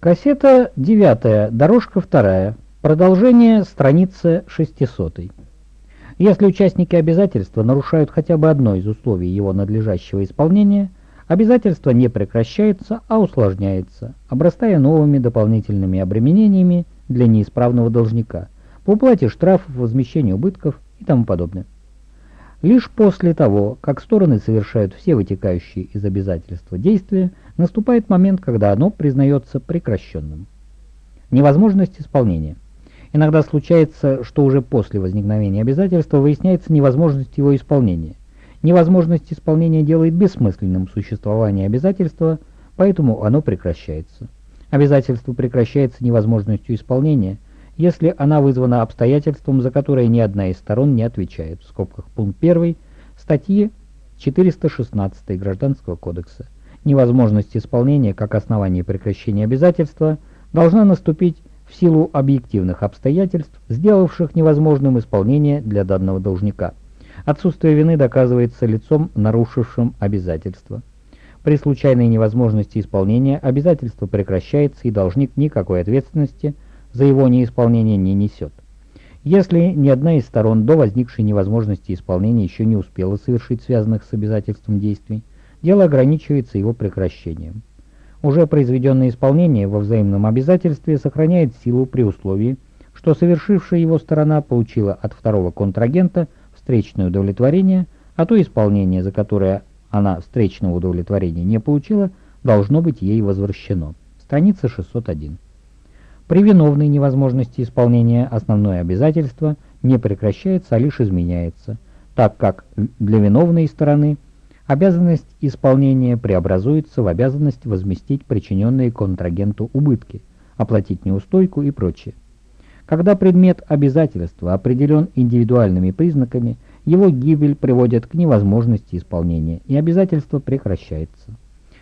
Кассета 9, дорожка 2, продолжение страницы 600. Если участники обязательства нарушают хотя бы одно из условий его надлежащего исполнения, обязательство не прекращается, а усложняется, обрастая новыми дополнительными обременениями для неисправного должника по уплате штрафов, возмещению убытков и тому подобное. Лишь после того, как стороны совершают все вытекающие из обязательства действия, наступает момент, когда оно признается прекращенным. Невозможность исполнения. Иногда случается, что уже после возникновения обязательства выясняется невозможность его исполнения. Невозможность исполнения делает бессмысленным существование обязательства, поэтому оно прекращается. Обязательство прекращается невозможностью исполнения – если она вызвана обстоятельством, за которое ни одна из сторон не отвечает, в скобках пункт 1 статьи 416 Гражданского кодекса. Невозможность исполнения как основание прекращения обязательства должна наступить в силу объективных обстоятельств, сделавших невозможным исполнение для данного должника. Отсутствие вины доказывается лицом, нарушившим обязательство. При случайной невозможности исполнения обязательство прекращается и должник никакой ответственности – за его неисполнение не несет. Если ни одна из сторон до возникшей невозможности исполнения еще не успела совершить связанных с обязательством действий, дело ограничивается его прекращением. Уже произведенное исполнение во взаимном обязательстве сохраняет силу при условии, что совершившая его сторона получила от второго контрагента встречное удовлетворение, а то исполнение, за которое она встречного удовлетворения не получила, должно быть ей возвращено. Страница 601. При виновной невозможности исполнения основное обязательство не прекращается, а лишь изменяется, так как для виновной стороны обязанность исполнения преобразуется в обязанность возместить причиненные контрагенту убытки, оплатить неустойку и прочее. Когда предмет обязательства определен индивидуальными признаками, его гибель приводит к невозможности исполнения, и обязательство прекращается.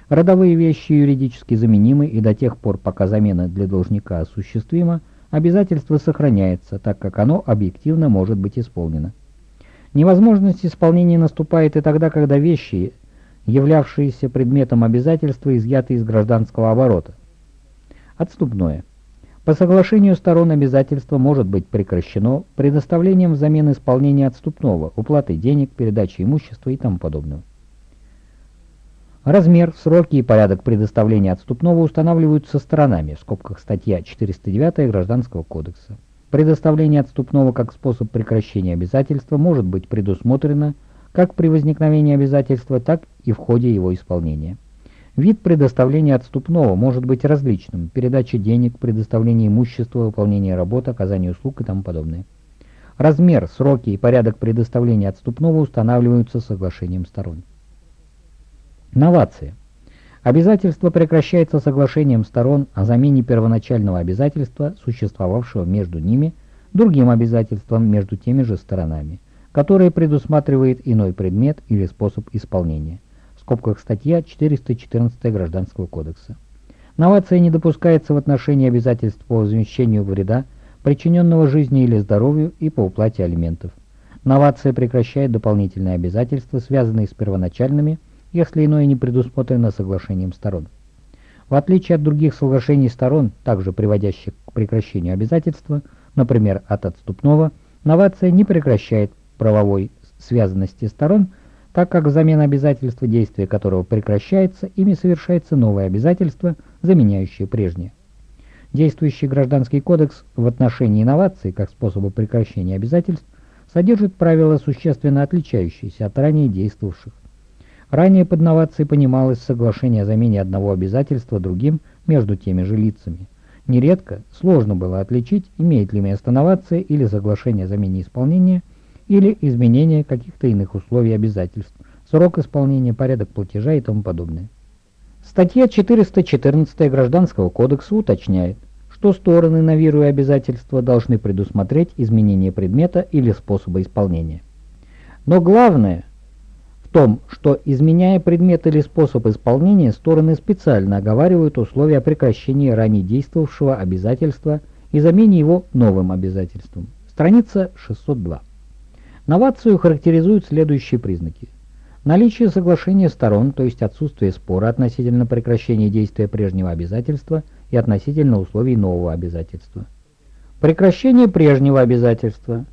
Родовые вещи юридически заменимы, и до тех пор, пока замена для должника осуществима, обязательство сохраняется, так как оно объективно может быть исполнено. Невозможность исполнения наступает и тогда, когда вещи, являвшиеся предметом обязательства, изъяты из гражданского оборота. Отступное. По соглашению сторон обязательство может быть прекращено предоставлением взамен исполнения отступного, уплаты денег, передачи имущества и тому подобного. Размер, сроки и порядок предоставления отступного устанавливаются сторонами, в скобках статья 409 Гражданского кодекса. Предоставление отступного как способ прекращения обязательства может быть предусмотрено как при возникновении обязательства, так и в ходе его исполнения. Вид предоставления отступного может быть различным – передача денег, предоставление имущества, выполнение работ, оказание услуг и тому подобное. Размер, сроки и порядок предоставления отступного устанавливаются соглашением сторон. Новация. Обязательство прекращается соглашением сторон о замене первоначального обязательства, существовавшего между ними, другим обязательством между теми же сторонами, которое предусматривает иной предмет или способ исполнения. В скобках статья 414 Гражданского кодекса. Новация не допускается в отношении обязательств по возмещению вреда, причиненного жизни или здоровью и по уплате алиментов. Новация прекращает дополнительные обязательства, связанные с первоначальными, если иное не предусмотрено соглашением сторон. В отличие от других соглашений сторон, также приводящих к прекращению обязательства, например, от отступного, новация не прекращает правовой связанности сторон, так как взамен обязательства, действия которого прекращается, ими совершается новое обязательство, заменяющее прежнее. Действующий Гражданский кодекс в отношении инноваций как способа прекращения обязательств содержит правила, существенно отличающиеся от ранее действовавших. Ранее под новацией понималось соглашение о замене одного обязательства другим между теми же лицами. Нередко сложно было отличить, имеет ли место новация или соглашение о замене исполнения, или изменение каких-то иных условий обязательств, срок исполнения, порядок платежа и тому подобное. Статья 414 Гражданского кодекса уточняет, что стороны, навируя обязательства, должны предусмотреть изменение предмета или способа исполнения. Но главное, том, что, изменяя предмет или способ исполнения, стороны специально оговаривают условия прекращения ранее действовавшего обязательства и замене его новым обязательством. Страница 602. Новацию характеризуют следующие признаки. Наличие соглашения сторон, то есть отсутствие спора относительно прекращения действия прежнего обязательства и относительно условий нового обязательства. Прекращение прежнего обязательства.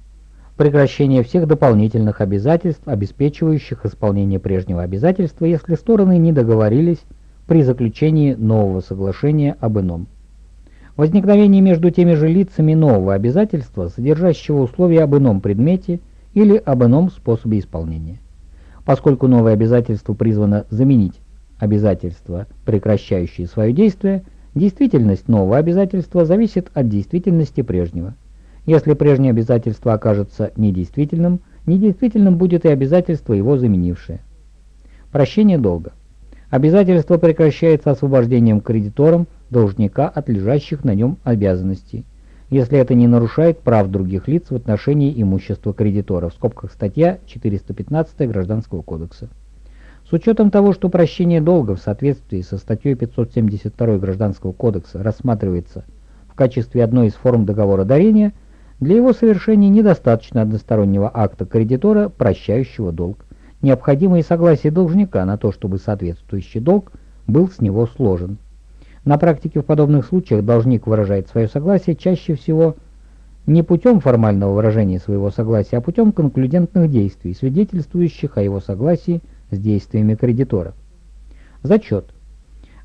Прекращение всех дополнительных обязательств, обеспечивающих исполнение прежнего обязательства, если стороны не договорились при заключении нового соглашения об ином. Возникновение между теми же лицами нового обязательства, содержащего условия об ином предмете или об ином способе исполнения. Поскольку новое обязательство призвано заменить обязательство, прекращающее свое действие, действительность нового обязательства зависит от действительности прежнего. Если прежнее обязательство окажется недействительным, недействительным будет и обязательство, его заменившее. Прощение долга. Обязательство прекращается освобождением кредитором должника от лежащих на нем обязанностей, если это не нарушает прав других лиц в отношении имущества кредитора, в скобках статья 415 Гражданского кодекса. С учетом того, что прощение долга в соответствии со статьей 572 Гражданского кодекса рассматривается в качестве одной из форм договора дарения, для его совершения недостаточно одностороннего акта кредитора, прощающего долг. Необходимо и согласие должника на то, чтобы соответствующий долг был с него сложен. На практике в подобных случаях должник выражает свое согласие чаще всего не путем формального выражения своего согласия, а путем конклюдентных действий, свидетельствующих о его согласии с действиями кредитора. Зачет.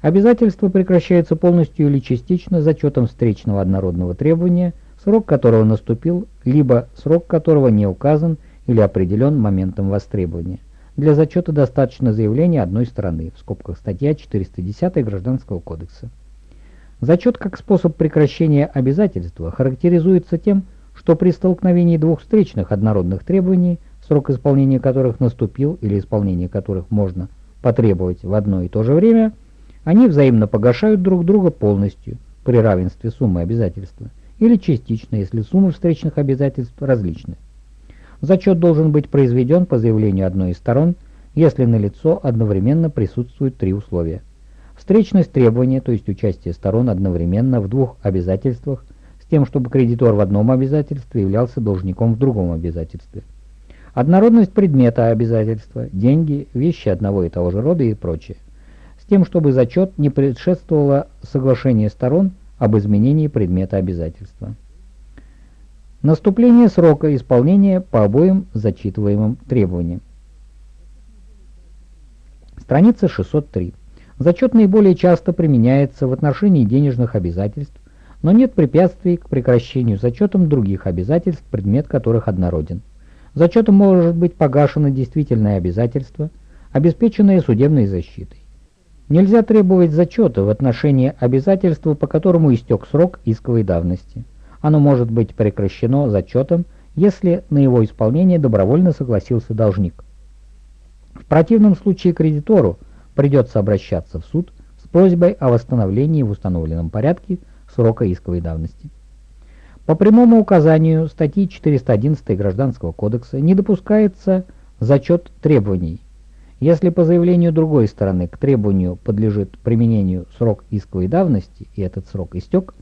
Обязательство прекращается полностью или частично зачетом встречного однородного требования, срок которого наступил, либо срок которого не указан или определен моментом востребования. Для зачета достаточно заявления одной стороны, в скобках статья 410 Гражданского кодекса. Зачет как способ прекращения обязательства характеризуется тем, что при столкновении двух встречных однородных требований, срок исполнения которых наступил или исполнение которых можно потребовать в одно и то же время, они взаимно погашают друг друга полностью при равенстве суммы обязательства или частично, если суммы встречных обязательств различны. Зачет должен быть произведен по заявлению одной из сторон, если на лицо одновременно присутствуют три условия. Встречность требования, то есть участие сторон одновременно в двух обязательствах, с тем, чтобы кредитор в одном обязательстве являлся должником в другом обязательстве. Однородность предмета обязательства, деньги, вещи одного и того же рода и прочее. С тем, чтобы зачет не предшествовало соглашение сторон об изменении предмета обязательства. Наступление срока исполнения по обоим зачитываемым требованиям. Страница 603. Зачет наиболее часто применяется в отношении денежных обязательств, но нет препятствий к прекращению зачетом других обязательств, предмет которых однороден. Зачетом может быть погашено действительное обязательство, обеспеченное судебной защитой. Нельзя требовать зачета в отношении обязательства, по которому истек срок исковой давности. Оно может быть прекращено зачетом, если на его исполнение добровольно согласился должник. В противном случае кредитору придется обращаться в суд с просьбой о восстановлении в установленном порядке срока исковой давности. По прямому указанию статьи 411 Гражданского кодекса не допускается зачет требований. Если по заявлению другой стороны к требованию подлежит применению срок исковой давности и этот срок истек,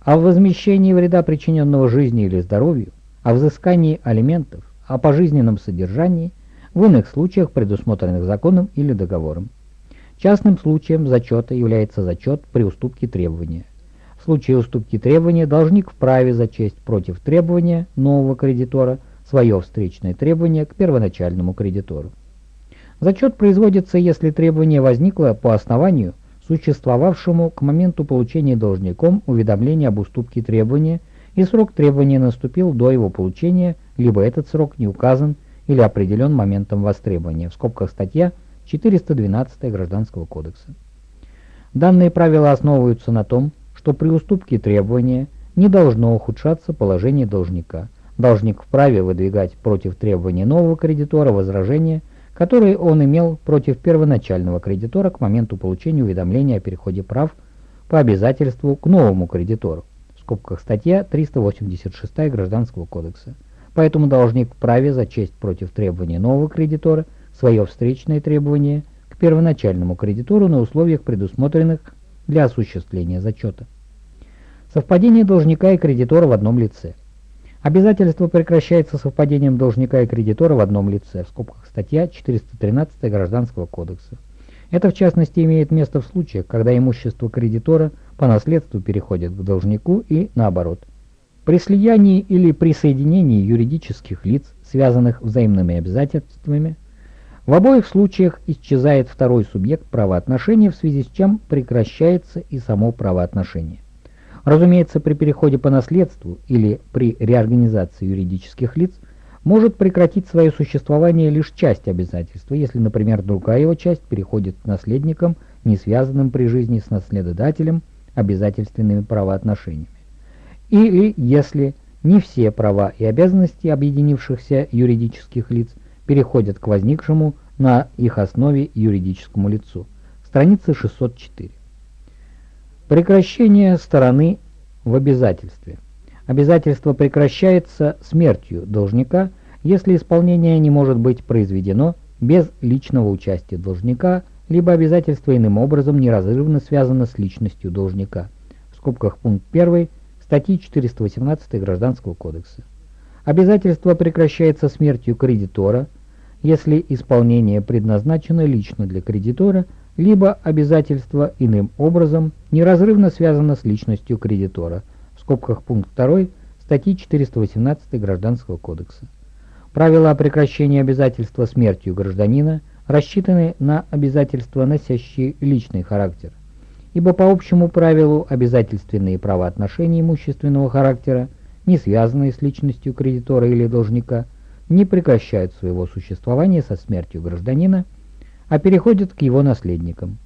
о возмещении вреда, причиненного жизни или здоровью, о взыскании алиментов, о пожизненном содержании, в иных случаях, предусмотренных законом или договором. Частным случаем зачета является зачет при уступке требования. В случае уступки требования должник вправе зачесть против требования нового кредитора свое встречное требование к первоначальному кредитору. Зачет производится, если требование возникло по основанию – существовавшему к моменту получения должником уведомления об уступке требования, и срок требования наступил до его получения, либо этот срок не указан или определен моментом востребования, в скобках статья 412 Гражданского кодекса. Данные правила основываются на том, что при уступке требования не должно ухудшаться положение должника. Должник вправе выдвигать против требования нового кредитора возражения – которые он имел против первоначального кредитора к моменту получения уведомления о переходе прав по обязательству к новому кредитору, в скобках статья 386 Гражданского кодекса. Поэтому должник вправе зачесть против требования нового кредитора свое встречное требование к первоначальному кредитору на условиях, предусмотренных для осуществления зачета. Совпадение должника и кредитора в одном лице – Обязательство прекращается совпадением должника и кредитора в одном лице, в скобках статья 413 Гражданского кодекса. Это в частности имеет место в случаях, когда имущество кредитора по наследству переходят к должнику и наоборот. При слиянии или присоединении юридических лиц, связанных взаимными обязательствами, в обоих случаях исчезает второй субъект правоотношений, в связи с чем прекращается и само правоотношение. Разумеется, при переходе по наследству или при реорганизации юридических лиц может прекратить свое существование лишь часть обязательства, если, например, другая его часть переходит к наследникам, не связанным при жизни с наследодателем обязательственными правоотношениями. Или если не все права и обязанности объединившихся юридических лиц переходят к возникшему на их основе юридическому лицу. Страница 604. Прекращение стороны в обязательстве. Обязательство прекращается смертью должника, если исполнение не может быть произведено без личного участия должника, либо обязательство иным образом неразрывно связано с личностью должника. В скобках пункт 1 статьи 418 Гражданского кодекса. Обязательство прекращается смертью кредитора, если исполнение предназначено лично для кредитора, либо обязательство иным образом неразрывно связано с личностью кредитора – скобках пункт 2 статьи 418 Гражданского кодекса. Правила о прекращении обязательства смертью гражданина рассчитаны на обязательства, носящие личный характер, ибо по общему правилу обязательственные правоотношения имущественного характера, не связанные с личностью кредитора или должника, не прекращают своего существования со смертью гражданина, а переходят к его наследникам.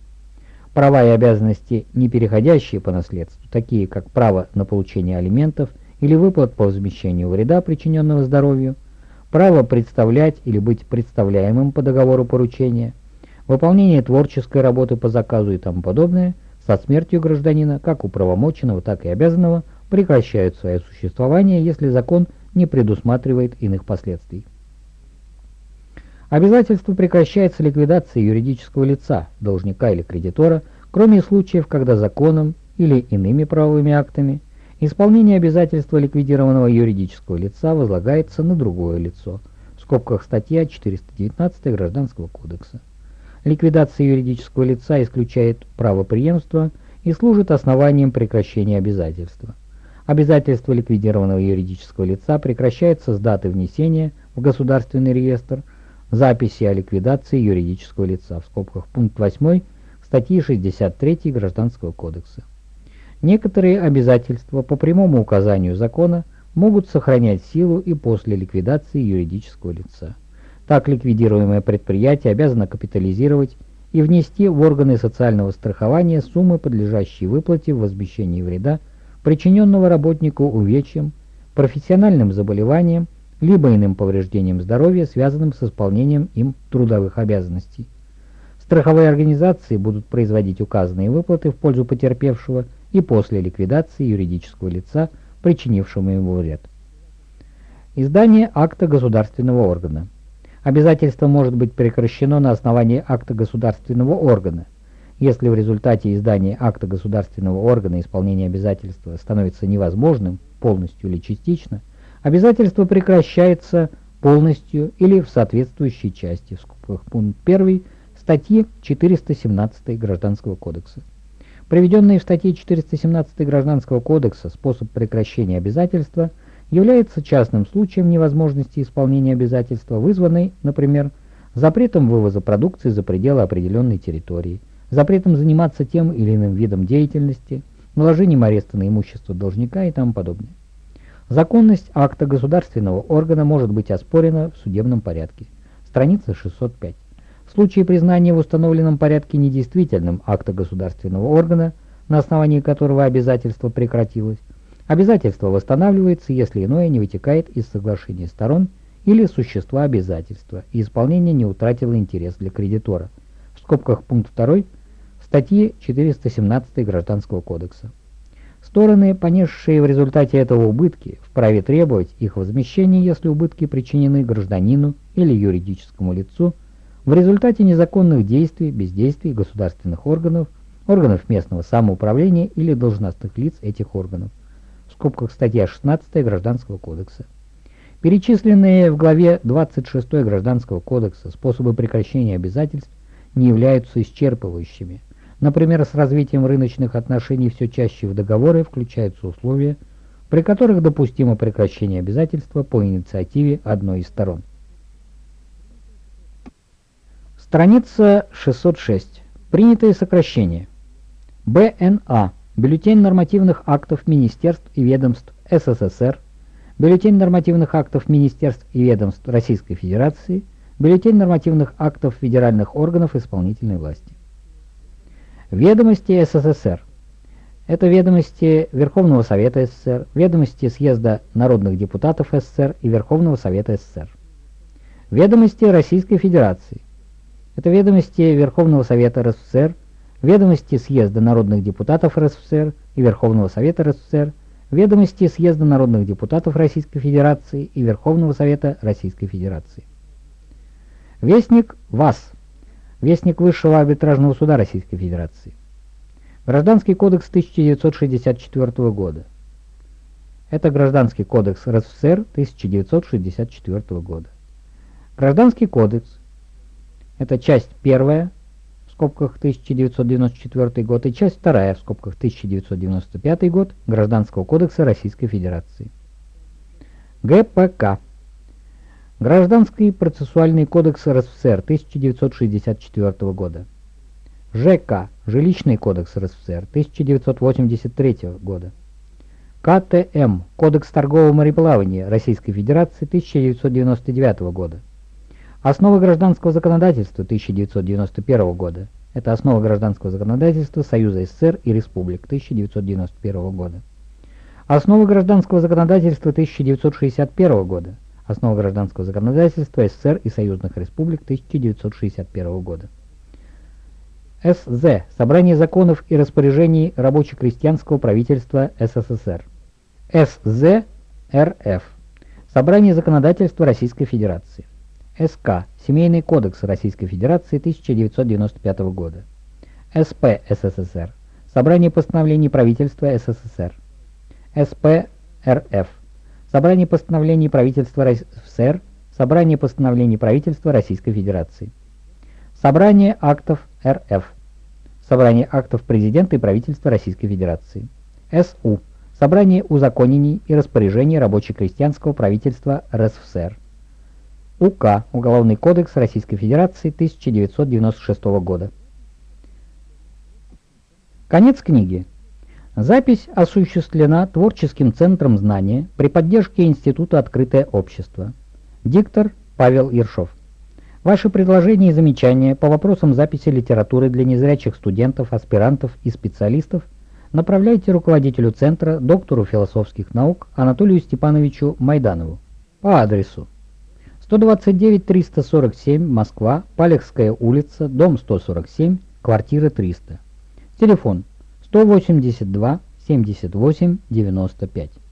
Права и обязанности, не переходящие по наследству, такие как право на получение алиментов или выплат по возмещению вреда, причиненного здоровью, право представлять или быть представляемым по договору поручения, выполнение творческой работы по заказу и тому подобное, со смертью гражданина, как управомоченного, так и обязанного, прекращают свое существование, если закон не предусматривает иных последствий. Обязательство прекращается ликвидацией юридического лица, должника или кредитора, кроме случаев, когда законом или иными правовыми актами исполнение обязательства ликвидированного юридического лица возлагается на другое лицо, в скобках статья 419 Гражданского кодекса. Ликвидация юридического лица исключает право преемства и служит основанием прекращения обязательства. Обязательство ликвидированного юридического лица прекращается с даты внесения в государственный реестр – записи о ликвидации юридического лица в скобках пункт 8 статьи 63 Гражданского кодекса. Некоторые обязательства по прямому указанию закона могут сохранять силу и после ликвидации юридического лица. Так ликвидируемое предприятие обязано капитализировать и внести в органы социального страхования суммы, подлежащие выплате в возмещении вреда, причиненного работнику увечьем, профессиональным заболеванием, либо иным повреждением здоровья, связанным с исполнением им трудовых обязанностей. Страховые организации будут производить указанные выплаты в пользу потерпевшего и после ликвидации юридического лица, причинившего ему вред. Издание акта государственного органа. Обязательство может быть прекращено на основании акта государственного органа. Если в результате издания акта государственного органа исполнение обязательства становится невозможным, полностью или частично, Обязательство прекращается полностью или в соответствующей части, в скобках пункт 1 статьи 417 Гражданского кодекса. Приведенный в статье 417 Гражданского кодекса способ прекращения обязательства является частным случаем невозможности исполнения обязательства, вызванной, например, запретом вывоза продукции за пределы определенной территории, запретом заниматься тем или иным видом деятельности, наложением ареста на имущество должника и тому подобное. Законность акта государственного органа может быть оспорена в судебном порядке. Страница 605. В случае признания в установленном порядке недействительным акта государственного органа, на основании которого обязательство прекратилось, обязательство восстанавливается, если иное не вытекает из соглашения сторон или существа обязательства, и исполнение не утратило интерес для кредитора. В скобках пункт 2 статьи 417 Гражданского кодекса. Стороны, понесшие в результате этого убытки, вправе требовать их возмещения, если убытки причинены гражданину или юридическому лицу в результате незаконных действий, бездействий государственных органов, органов местного самоуправления или должностных лиц этих органов. В скобках статья 16 Гражданского кодекса. Перечисленные в главе 26 Гражданского кодекса способы прекращения обязательств не являются исчерпывающими – Например, с развитием рыночных отношений все чаще в договоры включаются условия, при которых допустимо прекращение обязательства по инициативе одной из сторон. Страница 606. Принятые сокращения. БНА. Бюллетень нормативных актов Министерств и ведомств СССР. Бюллетень нормативных актов Министерств и ведомств Российской Федерации. Бюллетень нормативных актов федеральных органов исполнительной власти. Ведомости СССР. Это ведомости Верховного Совета СССР, ведомости Съезда народных депутатов СССР и Верховного Совета СССР. Ведомости Российской Федерации. Это ведомости Верховного Совета РСФСР, ведомости Съезда народных депутатов РСФСР и Верховного Совета РСФСР, ведомости Съезда народных депутатов Российской Федерации и Верховного Совета Российской Федерации. Вестник ВАС. Вестник Высшего арбитражного суда Российской Федерации. Гражданский кодекс 1964 года. Это Гражданский кодекс РСФСР 1964 года. Гражданский кодекс это часть первая, в скобках 1994 год, и часть вторая, в скобках 1995 год Гражданского кодекса Российской Федерации. ГПК. Гражданский процессуальный кодекс РСФСР 1964 года. ЖК. Жилищный кодекс РСФСР 1983 года. КТМ. Кодекс торгового мореплавания Российской Федерации 1999 года. Основы гражданского законодательства 1991 года. Это основа гражданского законодательства Союза СССР и Республик 1991 года. Основы гражданского законодательства 1961 года. Основа гражданского законодательства СССР и Союзных Республик 1961 года. СЗ. Собрание законов и распоряжений рабоче-крестьянского правительства СССР. СЗ РФ. Собрание законодательства Российской Федерации. СК. Семейный кодекс Российской Федерации 1995 года. СП СССР. Собрание постановлений правительства СССР. СП РФ. Собрание постановлений правительства РСФСР. Собрание постановлений правительства Российской Федерации. Собрание актов РФ. Собрание актов президента и правительства Российской Федерации. СУ. Собрание узаконений и распоряжений рабоче-крестьянского правительства РСФСР. УК Уголовный кодекс Российской Федерации 1996 года. Конец книги. Запись осуществлена Творческим центром знания при поддержке Института «Открытое общество». Диктор Павел Ершов. Ваши предложения и замечания по вопросам записи литературы для незрячих студентов, аспирантов и специалистов направляйте руководителю Центра, доктору философских наук Анатолию Степановичу Майданову по адресу 129 347, Москва, Палехская улица, дом 147, квартира 300. Телефон 182 78 95.